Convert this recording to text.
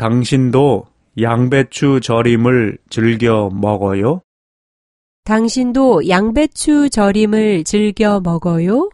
당신도 양배추 절임을 즐겨 먹어요? 당신도 양배추 절임을 즐겨 먹어요?